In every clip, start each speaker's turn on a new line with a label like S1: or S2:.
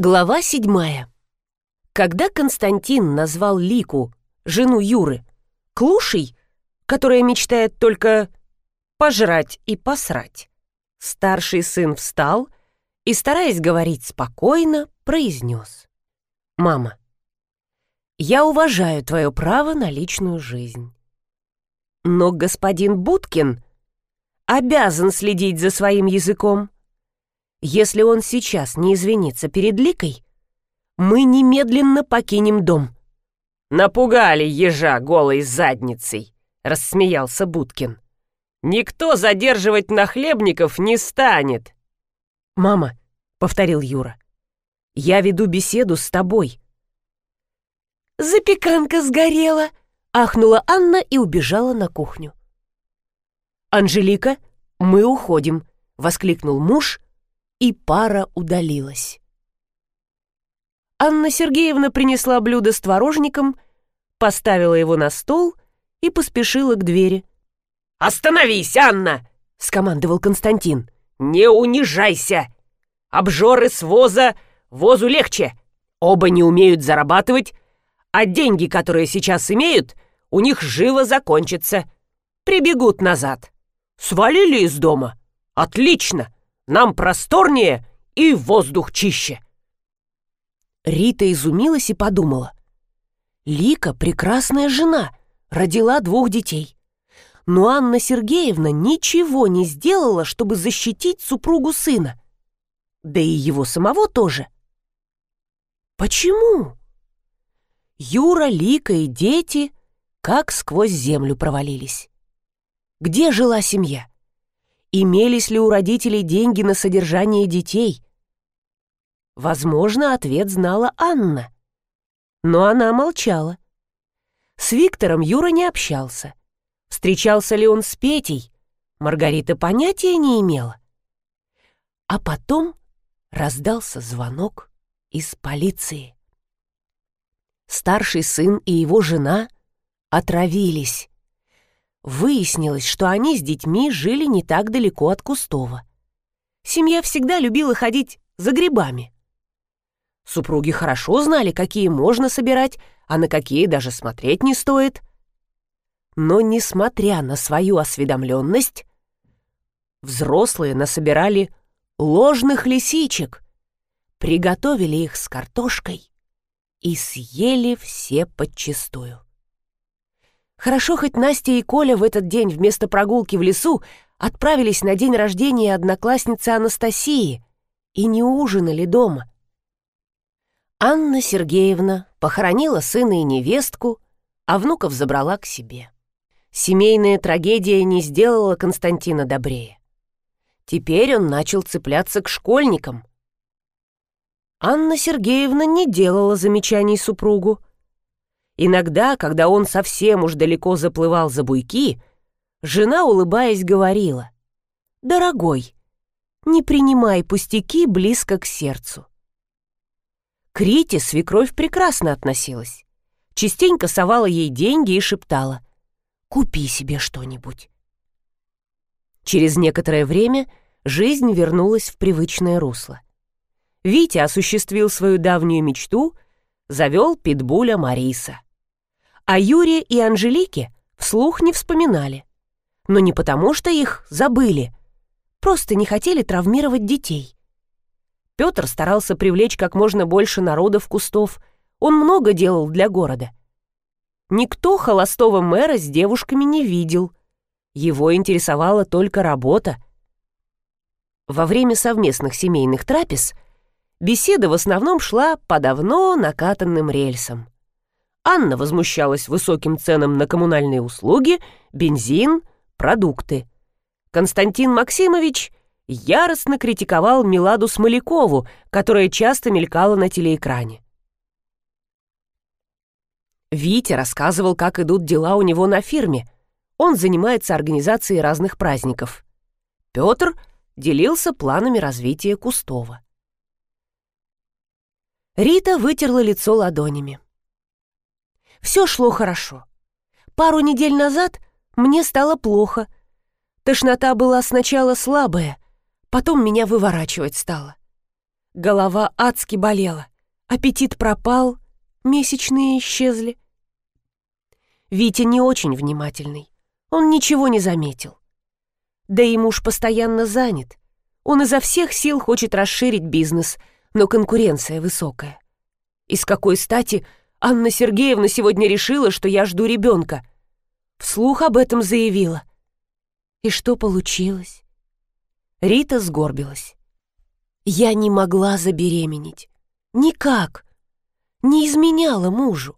S1: Глава седьмая. Когда Константин назвал Лику, жену Юры, клушей, которая мечтает только пожрать и посрать, старший сын встал и, стараясь говорить спокойно, произнес. «Мама, я уважаю твое право на личную жизнь. Но господин Будкин обязан следить за своим языком. Если он сейчас не извинится перед Ликой, мы немедленно покинем дом».
S2: «Напугали ежа голой задницей», — рассмеялся Будкин. «Никто задерживать нахлебников не станет».
S1: «Мама», — повторил Юра, — «я веду беседу с тобой». «Запеканка сгорела», — ахнула Анна и убежала на кухню. «Анжелика, мы уходим», — воскликнул муж, и пара удалилась. Анна Сергеевна принесла блюдо с творожником, поставила его на стол и поспешила к двери.
S2: «Остановись, Анна!» — скомандовал Константин. «Не унижайся! Обжоры с воза возу легче. Оба не умеют зарабатывать, а деньги, которые сейчас имеют, у них живо закончатся. Прибегут назад. Свалили из дома? Отлично! Нам просторнее и воздух чище!»
S1: Рита изумилась и подумала. Лика — прекрасная жена, родила двух детей. Но Анна Сергеевна ничего не сделала, чтобы защитить супругу сына. Да и его самого тоже. Почему? Юра, Лика и дети как сквозь землю провалились. Где жила семья? Имелись ли у родителей деньги на содержание детей? Возможно, ответ знала Анна. Но она молчала. С Виктором Юра не общался. Встречался ли он с Петей? Маргарита понятия не имела. А потом раздался звонок из полиции. Старший сын и его жена отравились. Выяснилось, что они с детьми жили не так далеко от Кустова. Семья всегда любила ходить за грибами. Супруги хорошо знали, какие можно собирать, а на какие даже смотреть не стоит. Но, несмотря на свою осведомленность, взрослые насобирали ложных лисичек, приготовили их с картошкой и съели все подчистую. Хорошо, хоть Настя и Коля в этот день вместо прогулки в лесу отправились на день рождения одноклассницы Анастасии и не ужинали дома. Анна Сергеевна похоронила сына и невестку, а внуков забрала к себе. Семейная трагедия не сделала Константина добрее. Теперь он начал цепляться к школьникам. Анна Сергеевна не делала замечаний супругу, Иногда, когда он совсем уж далеко заплывал за буйки, жена, улыбаясь, говорила, «Дорогой, не принимай пустяки близко к сердцу». К Рите свекровь прекрасно относилась. Частенько совала ей деньги и шептала, «Купи себе что-нибудь». Через некоторое время жизнь вернулась в привычное русло. Витя осуществил свою давнюю мечту, завел питбуля Мариса. О Юре и Анжелике вслух не вспоминали. Но не потому, что их забыли. Просто не хотели травмировать детей. Петр старался привлечь как можно больше народов кустов. Он много делал для города. Никто холостого мэра с девушками не видел. Его интересовала только работа. Во время совместных семейных трапез беседа в основном шла по давно накатанным рельсам. Анна возмущалась высоким ценам на коммунальные услуги, бензин, продукты. Константин Максимович яростно критиковал Миладу Смолякову, которая часто мелькала на телеэкране. Витя рассказывал, как идут дела у него на фирме. Он занимается организацией разных праздников. Петр делился планами развития Кустова. Рита вытерла лицо ладонями. Все шло хорошо. Пару недель назад мне стало плохо. Тошнота была сначала слабая, потом меня выворачивать стало. Голова адски болела, аппетит пропал, месячные исчезли. Витя не очень внимательный, он ничего не заметил. Да и муж постоянно занят. Он изо всех сил хочет расширить бизнес, но конкуренция высокая. И с какой стати Анна Сергеевна сегодня решила, что я жду ребенка? Вслух об этом заявила. И что получилось? Рита сгорбилась. Я не могла забеременеть. Никак. Не изменяла мужу.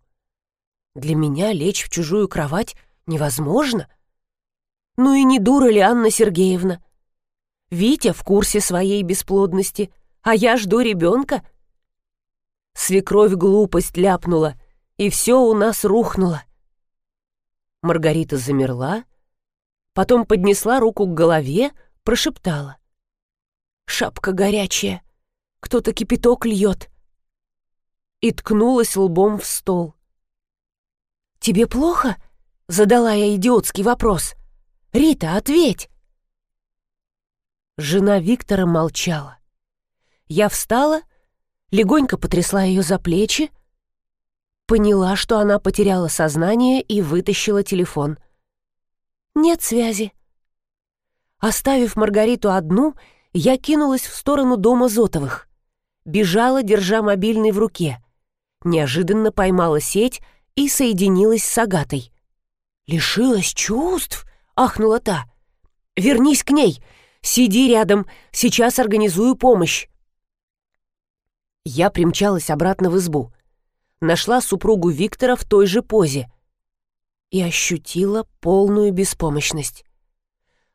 S1: Для меня лечь в чужую кровать невозможно. Ну и не дура ли Анна Сергеевна? Витя в курсе своей бесплодности, а я жду ребенка. Свекровь глупость ляпнула, и все у нас рухнуло. Маргарита замерла, потом поднесла руку к голове, прошептала. «Шапка горячая, кто-то кипяток льет». И ткнулась лбом в стол. «Тебе плохо?» — задала я идиотский вопрос. «Рита, ответь!» Жена Виктора молчала. Я встала, легонько потрясла ее за плечи, поняла, что она потеряла сознание и вытащила телефон. «Нет связи». Оставив Маргариту одну, я кинулась в сторону дома Зотовых. Бежала, держа мобильный в руке. Неожиданно поймала сеть и соединилась с Агатой. «Лишилась чувств?» — ахнула та. «Вернись к ней! Сиди рядом, сейчас организую помощь!» Я примчалась обратно в избу. Нашла супругу Виктора в той же позе и ощутила полную беспомощность.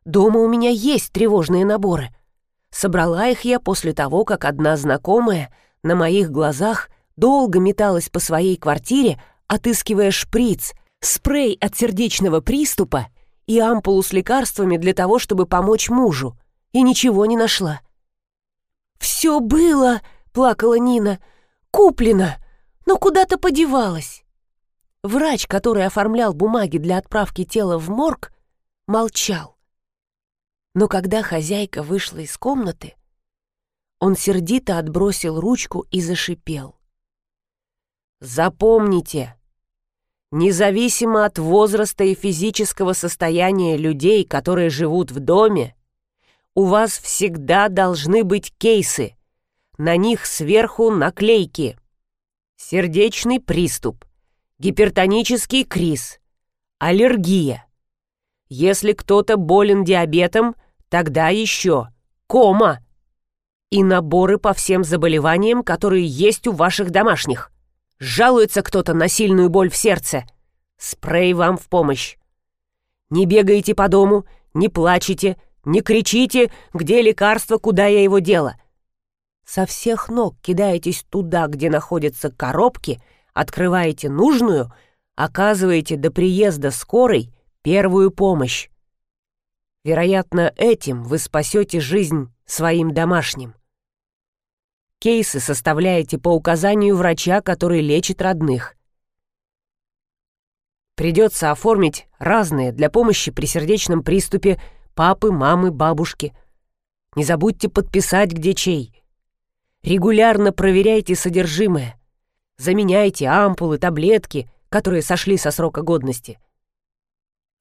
S1: Дома у меня есть тревожные наборы. Собрала их я после того, как одна знакомая на моих глазах долго металась по своей квартире, отыскивая шприц, спрей от сердечного приступа и ампулу с лекарствами для того, чтобы помочь мужу, и ничего не нашла. «Все было!» — плакала Нина. «Куплено, но куда-то подевалось». Врач, который оформлял бумаги для отправки тела в морг, молчал. Но когда хозяйка вышла из комнаты, он сердито отбросил ручку и зашипел. «Запомните, Независимо от возраста и физического состояния людей, которые живут в доме, у вас всегда должны быть кейсы. На них сверху наклейки. Сердечный приступ, гипертонический криз, аллергия. Если кто-то болен диабетом, тогда еще кома и наборы по всем заболеваниям, которые есть у ваших домашних. Жалуется кто-то на сильную боль в сердце. Спрей вам в помощь. Не бегайте по дому, не плачете, не кричите, где лекарство, куда я его дела. Со всех ног кидаетесь туда, где находятся коробки, открываете нужную, оказываете до приезда скорой первую помощь. Вероятно, этим вы спасете жизнь своим домашним. Кейсы составляете по указанию врача, который лечит родных. Придется оформить разные для помощи при сердечном приступе папы, мамы, бабушки. Не забудьте подписать, где чей. Регулярно проверяйте содержимое. Заменяйте ампулы, таблетки, которые сошли со срока годности.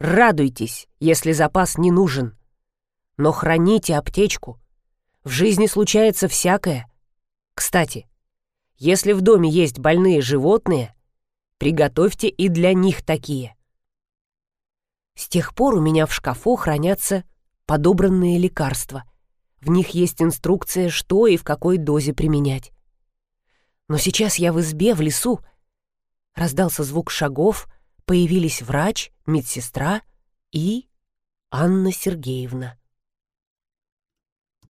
S1: Радуйтесь, если запас не нужен. Но храните аптечку. В жизни случается всякое. Кстати, если в доме есть больные животные, приготовьте и для них такие. С тех пор у меня в шкафу хранятся подобранные лекарства. В них есть инструкция, что и в какой дозе применять. Но сейчас я в избе, в лесу. Раздался звук шагов, появились врач, медсестра и Анна Сергеевна.